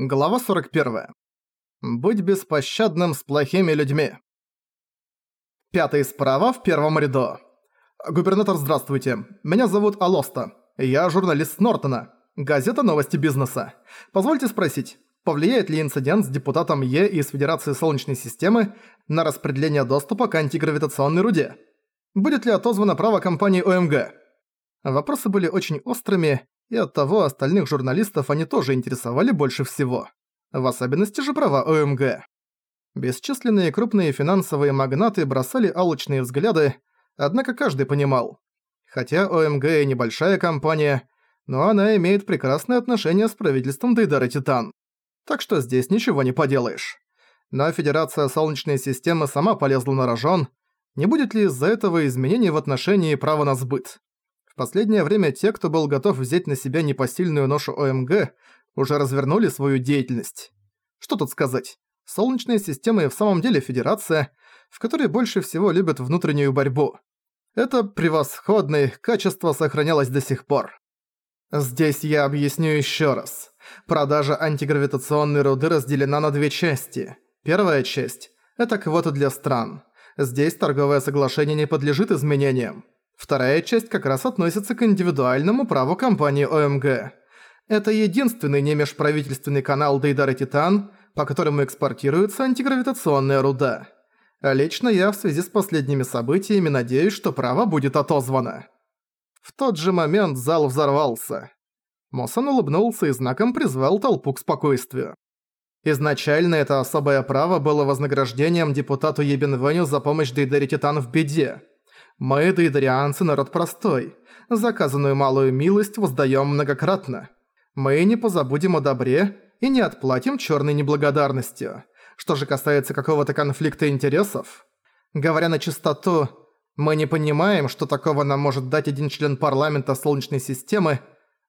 Глава 41. Будь беспощадным с плохими людьми. Пятый справа в первом ряду. Губернатор, здравствуйте. Меня зовут Алоста. Я журналист Нортона. Газета «Новости бизнеса». Позвольте спросить, повлияет ли инцидент с депутатом Е из Федерации Солнечной системы на распределение доступа к антигравитационной руде? Будет ли отозвано право компании ОМГ? Вопросы были очень острыми, и оттого остальных журналистов они тоже интересовали больше всего. В особенности же права ОМГ. Бесчисленные крупные финансовые магнаты бросали алчные взгляды, однако каждый понимал. Хотя ОМГ и небольшая компания, но она имеет прекрасные отношения с правительством Дейдара Титан. Так что здесь ничего не поделаешь. Но Федерация Солнечной системы сама полезла на рожон, не будет ли из-за этого изменений в отношении права на сбыт последнее время те, кто был готов взять на себя непосильную ношу ОМГ, уже развернули свою деятельность. Что тут сказать? Солнечная система и в самом деле федерация, в которой больше всего любят внутреннюю борьбу. Это превосходное качество сохранялось до сих пор. Здесь я объясню еще раз. Продажа антигравитационной руды разделена на две части. Первая часть – это квоты для стран. Здесь торговое соглашение не подлежит изменениям. Вторая часть как раз относится к индивидуальному праву компании ОМГ. Это единственный не межправительственный канал Дейдара Титан, по которому экспортируется антигравитационная руда. Лично я в связи с последними событиями надеюсь, что право будет отозвано. В тот же момент зал взорвался. Мосон улыбнулся и знаком призвал толпу к спокойствию. Изначально это особое право было вознаграждением депутату Ебенвеню за помощь Дейдаре Титан в беде. Мы, дейдарианцы, народ простой. Заказанную малую милость воздаем многократно. Мы не позабудем о добре и не отплатим черной неблагодарностью. Что же касается какого-то конфликта интересов, говоря на чистоту, мы не понимаем, что такого нам может дать один член парламента Солнечной системы,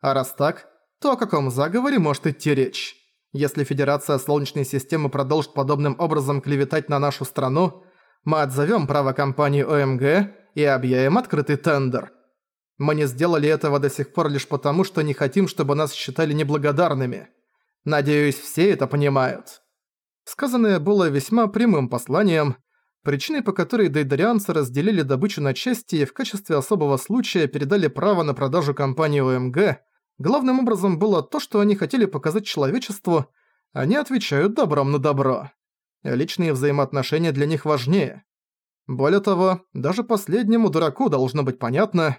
а раз так, то о каком заговоре может идти речь? Если Федерация Солнечной системы продолжит подобным образом клеветать на нашу страну, мы отзовем право компании ОМГ и объявим открытый тендер. Мы не сделали этого до сих пор лишь потому, что не хотим, чтобы нас считали неблагодарными. Надеюсь, все это понимают». Сказанное было весьма прямым посланием, причиной по которой дейдарианцы разделили добычу на части и в качестве особого случая передали право на продажу компании ОМГ, главным образом было то, что они хотели показать человечеству, они отвечают добром на добро. Личные взаимоотношения для них важнее. Более того, даже последнему дураку должно быть понятно,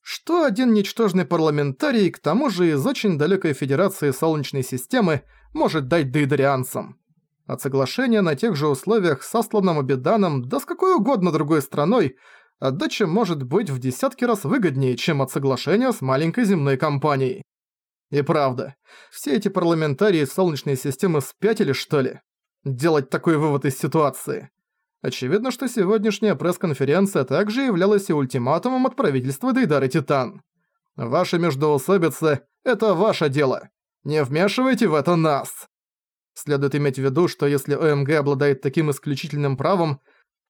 что один ничтожный парламентарий, к тому же из очень далекой Федерации Солнечной системы, может дать дейдарианцам. От соглашения на тех же условиях с Асланом Абеданом, да с какой угодно другой страной, отдача может быть в десятки раз выгоднее, чем от соглашения с маленькой земной компанией. И правда, все эти парламентарии Солнечной системы спятили, что ли? Делать такой вывод из ситуации – Очевидно, что сегодняшняя пресс-конференция также являлась и ультиматумом от правительства Дейдары Титан. Ваши междоусобицы – это ваше дело. Не вмешивайте в это нас. Следует иметь в виду, что если ОМГ обладает таким исключительным правом,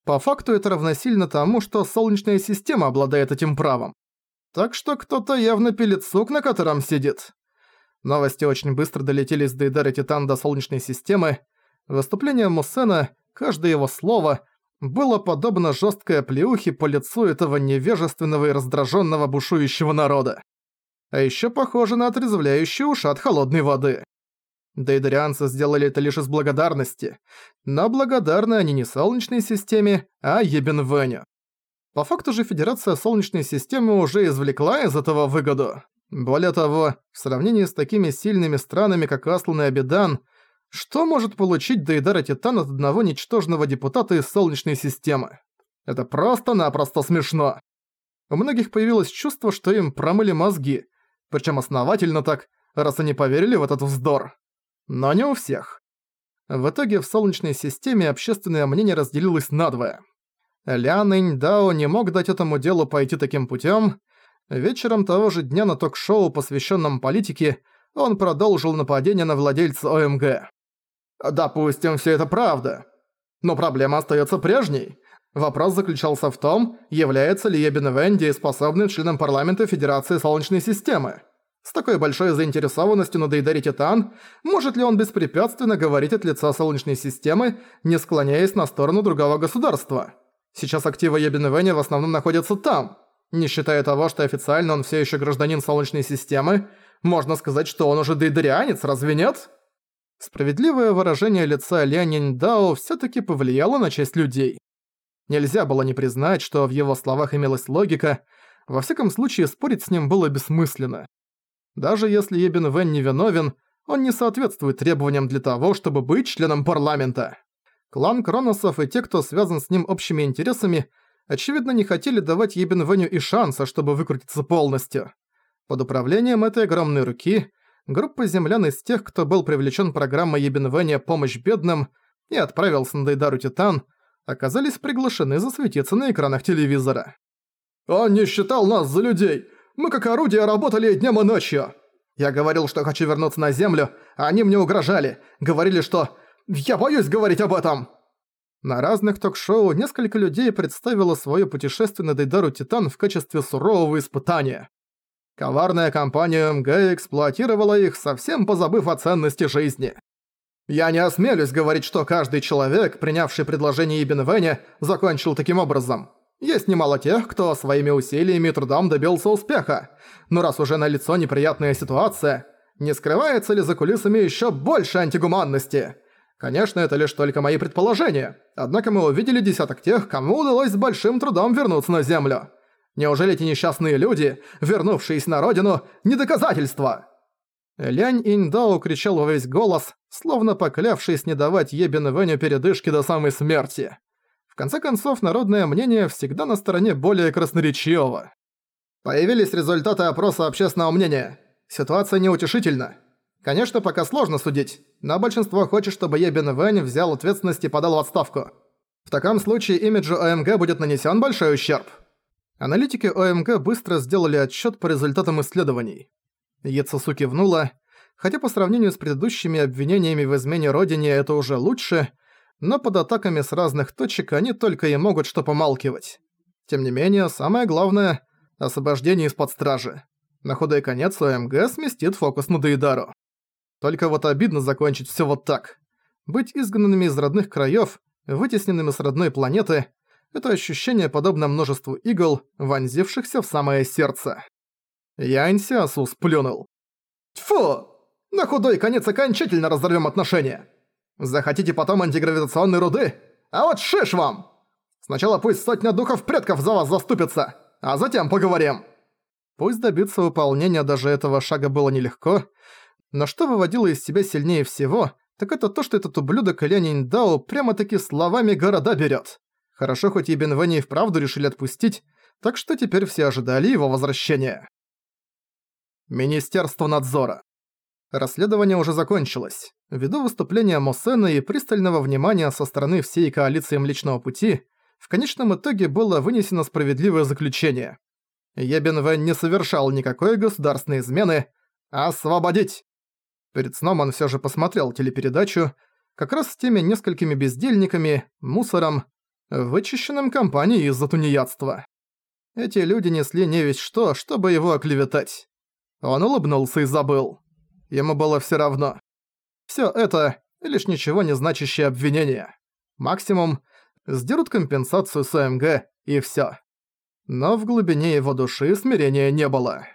по факту это равносильно тому, что Солнечная система обладает этим правом. Так что кто-то явно пилит сук, на котором сидит. Новости очень быстро долетели с Дейдары Титан до Солнечной системы. Выступление Муссена – Каждое его слово было подобно жесткой плеухе по лицу этого невежественного и раздраженного бушующего народа. А еще похоже на отрезвляющий ушат холодной воды. Дейдарианцы сделали это лишь из благодарности, но благодарны они не Солнечной системе, а Ебенвеню. По факту же Федерация Солнечной системы уже извлекла из этого выгоду. Более того, в сравнении с такими сильными странами, как Аслан и Абидан, что может получить Дейдара Титан от одного ничтожного депутата из Солнечной системы? Это просто-напросто смешно. У многих появилось чувство, что им промыли мозги, причем основательно так, раз они поверили в этот вздор. Но не у всех. В итоге в Солнечной системе общественное мнение разделилось надвое. Лян Дао не мог дать этому делу пойти таким путем. Вечером того же дня на ток-шоу, посвященном политике, он продолжил нападение на владельца ОМГ. Допустим, все это правда. Но проблема остается прежней. Вопрос заключался в том, является ли Ебен Венди способным членом парламента Федерации Солнечной системы. С такой большой заинтересованностью на Дейдаре Титан, может ли он беспрепятственно говорить от лица Солнечной системы, не склоняясь на сторону другого государства? Сейчас активы Ебеневеня в основном находятся там. Не считая того, что официально он все еще гражданин Солнечной системы, можно сказать, что он уже дейдарианец, разве нет? Справедливое выражение лица Лянь Дао всё-таки повлияло на часть людей. Нельзя было не признать, что в его словах имелась логика, во всяком случае спорить с ним было бессмысленно. Даже если Ебин Вэн невиновен, он не соответствует требованиям для того, чтобы быть членом парламента. Клан Кроносов и те, кто связан с ним общими интересами, очевидно не хотели давать Ебин Вэню и шанса, чтобы выкрутиться полностью. Под управлением этой огромной руки группа землян из тех, кто был привлечен программой Ебин Вэня «Помощь бедным» и отправился на Дейдару Титан, оказались приглашены засветиться на экранах телевизора. «Он не считал нас за людей! Мы как орудие работали днем и ночью! Я говорил, что хочу вернуться на Землю, а они мне угрожали, говорили, что «Я боюсь говорить об этом!» На разных ток-шоу несколько людей представило свое путешествие на Дейдару Титан в качестве сурового испытания. Коварная компания МГ эксплуатировала их, совсем позабыв о ценности жизни. Я не осмелюсь говорить, что каждый человек, принявший предложение Ибн Веня, закончил таким образом. Есть немало тех, кто своими усилиями и трудом добился успеха. Но раз уже налицо неприятная ситуация, не скрывается ли за кулисами еще больше антигуманности? Конечно, это лишь только мои предположения. Однако мы увидели десяток тех, кому удалось с большим трудом вернуться на Землю. Неужели эти несчастные люди, вернувшиеся на родину, не доказательства?» Лянь Индао кричал во весь голос, словно поклявшись не давать Ебен Веню передышки до самой смерти. В конце концов, народное мнение всегда на стороне более красноречивого. Появились результаты опроса общественного мнения. Ситуация неутешительна. Конечно, пока сложно судить, но большинство хочет, чтобы Ебен Вэнь взял ответственность и подал в отставку. В таком случае имиджу ОМГ будет нанесен большой ущерб. Аналитики ОМГ быстро сделали отчет по результатам исследований. Яцесу кивнула, хотя по сравнению с предыдущими обвинениями в измене родине это уже лучше, но под атаками с разных точек они только и могут что помалкивать. Тем не менее, самое главное – освобождение из-под стражи. На худой конец ОМГ сместит фокус на Дейдару. Только вот обидно закончить все вот так. Быть изгнанными из родных краев, вытесненными с родной планеты – это ощущение подобно множеству игл, вонзившихся в самое сердце. Янь Сиасу сплюнул. «Тьфу! На худой конец окончательно разорвем отношения! Захотите потом антигравитационной руды? А вот шиш вам! Сначала пусть сотня духов предков за вас заступится, а затем поговорим!» Пусть добиться выполнения даже этого шага было нелегко, но что выводило из себя сильнее всего, так это то, что этот ублюдок Лянин Дао прямо-таки словами города берет. Хорошо, хоть и Бенвени вправду решили отпустить, так что теперь все ожидали его возвращения. Министерство надзора. Расследование уже закончилось. Ввиду выступления Мосена и пристального внимания со стороны всей коалиции Млечного Пути, в конечном итоге было вынесено справедливое заключение. Ебен не совершал никакой государственной измены, освободить! Перед сном он все же посмотрел телепередачу, как раз с теми несколькими бездельниками, мусором, вычищенным компанией из-за тунеядства. Эти люди несли не весь что, чтобы его оклеветать. Он улыбнулся и забыл. Ему было всё равно. Всё это — лишь ничего не значащее обвинение. Максимум — сдерут компенсацию с ОМГ, и всё. Но в глубине его души смирения не было.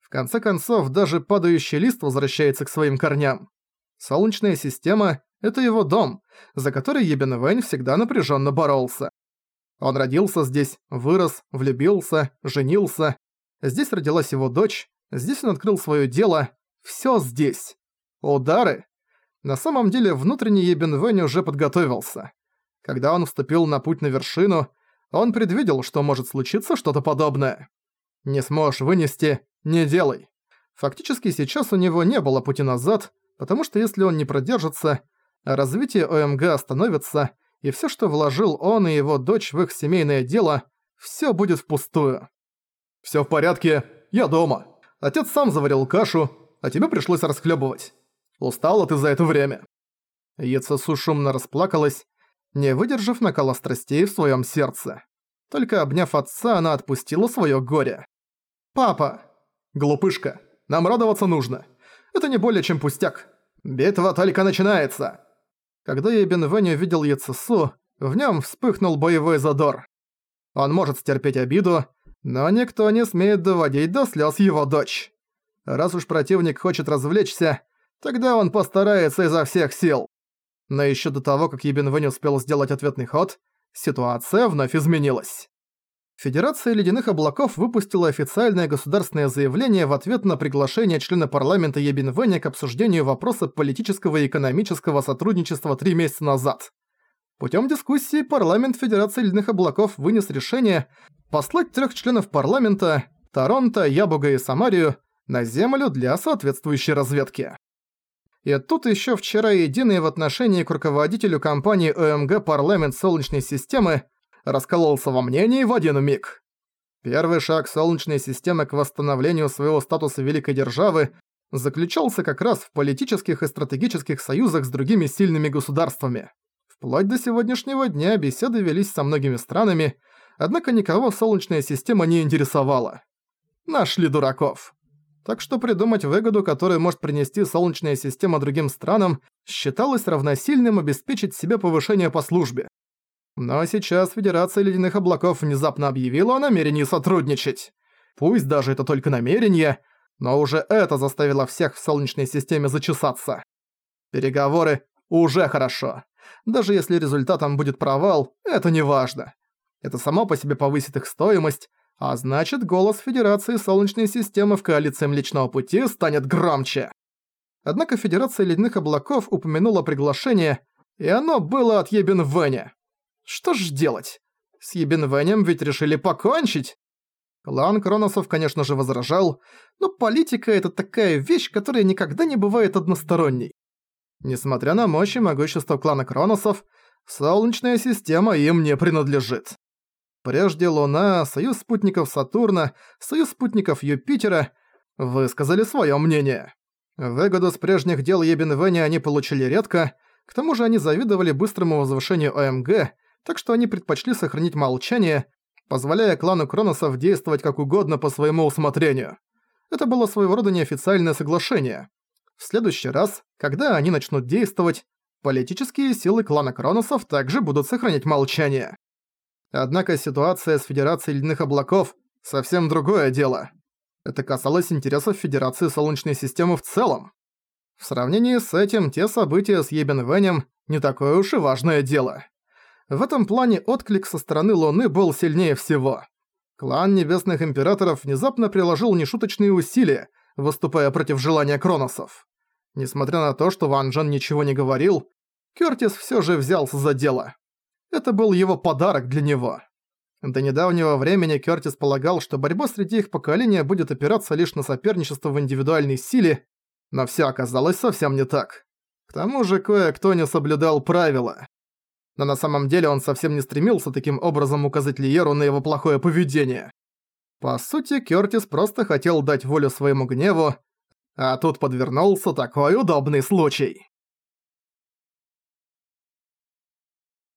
В конце концов, даже падающий лист возвращается к своим корням. Солнечная система это его дом, за который Ебен Вэнь всегда напряженно боролся. Он родился здесь, вырос, влюбился, женился. Здесь родилась его дочь, здесь он открыл свое дело. Все здесь. Удары. На самом деле, внутренний Ебен Вэнь уже подготовился. Когда он вступил на путь на вершину, он предвидел, что может случиться что-то подобное. Не сможешь вынести – не делай. Фактически сейчас у него не было пути назад, потому что если он не продержится, развитие ОМГ остановится, и всё, что вложил он и его дочь в их семейное дело, всё будет впустую. «Всё в порядке, я дома. Отец сам заварил кашу, а тебе пришлось расхлёбывать. Устала ты за это время». Яцесу шумно расплакалась, не выдержав накала страстей в своём сердце. Только обняв отца, она отпустила своё горе. «Папа!» «Глупышка, Нам радоваться нужно. Это не более чем пустяк. Битва только начинается. Когда Ебен Вэнь увидел Яцесу, в нем вспыхнул боевой задор. Он может стерпеть обиду, но никто не смеет доводить до слез его дочь. Раз уж противник хочет развлечься, тогда он постарается изо всех сил. Но еще до того, как Ебен Вэнь успел сделать ответный ход, ситуация вновь изменилась. Федерация Ледяных Облаков выпустила официальное государственное заявление в ответ на приглашение члена парламента Ебин Вэня к обсуждению вопроса политического и экономического сотрудничества три месяца назад. Путем дискуссии парламент Федерации Ледяных Облаков вынес решение послать трех членов парламента Торонто, Ябуга и Самарию на Землю для соответствующей разведки. И тут еще вчера единый в отношении к руководителю компании ОМГ «Парламент Солнечной системы» раскололся во мнении в один миг. Первый шаг Солнечной системы к восстановлению своего статуса великой державы заключался как раз в политических и стратегических союзах с другими сильными государствами. Вплоть до сегодняшнего дня беседы велись со многими странами, однако никого Солнечная система не интересовала. Нашли дураков. Так что придумать выгоду, которую может принести Солнечная система другим странам, считалось равносильным обеспечить себе повышение по службе. Но сейчас Федерация Ледяных Облаков внезапно объявила о намерении сотрудничать. Пусть даже это только намерение, но уже это заставило всех в Солнечной системе зачесаться. Переговоры уже хорошо. Даже если результатом будет провал, это не важно. Это само по себе повысит их стоимость, а значит голос Федерации Солнечной системы в коалиции Млечного Пути станет громче. Однако Федерация Ледяных Облаков упомянула приглашение, и оно было от Ебен Веня. Что ж делать? С Ебенвенем ведь решили покончить. Клан Кроносов, конечно же, возражал, но политика — это такая вещь, которая никогда не бывает односторонней. Несмотря на мощь и могущество клана Кроносов, Солнечная система им не принадлежит. Прежде Луна, Союз спутников Сатурна, Союз спутников Юпитера высказали своё мнение. Выгоду с прежних дел Ебенвеня они получили редко, к тому же они завидовали быстрому возвышению ОМГ, так что они предпочли сохранить молчание, позволяя клану Кроносов действовать как угодно по своему усмотрению. Это было своего рода неофициальное соглашение. В следующий раз, когда они начнут действовать, политические силы клана Кроносов также будут сохранять молчание. Однако ситуация с Федерацией Ледяных Облаков – совсем другое дело. Это касалось интересов Федерации Солнечной системы в целом. В сравнении с этим, те события с Ебен Венем – не такое уж и важное дело. В этом плане отклик со стороны Луны был сильнее всего. Клан Небесных Императоров внезапно приложил нешуточные усилия, выступая против желания Кроносов. Несмотря на то, что Ван Джен ничего не говорил, Кёртис всё же взялся за дело. Это был его подарок для него. До недавнего времени Кёртис полагал, что борьба среди их поколения будет опираться лишь на соперничество в индивидуальной силе, но всё оказалось совсем не так. К тому же кое-кто не соблюдал правила но на самом деле он совсем не стремился таким образом указать Лиеру на его плохое поведение. По сути, Кёртис просто хотел дать волю своему гневу, а тут подвернулся такой удобный случай.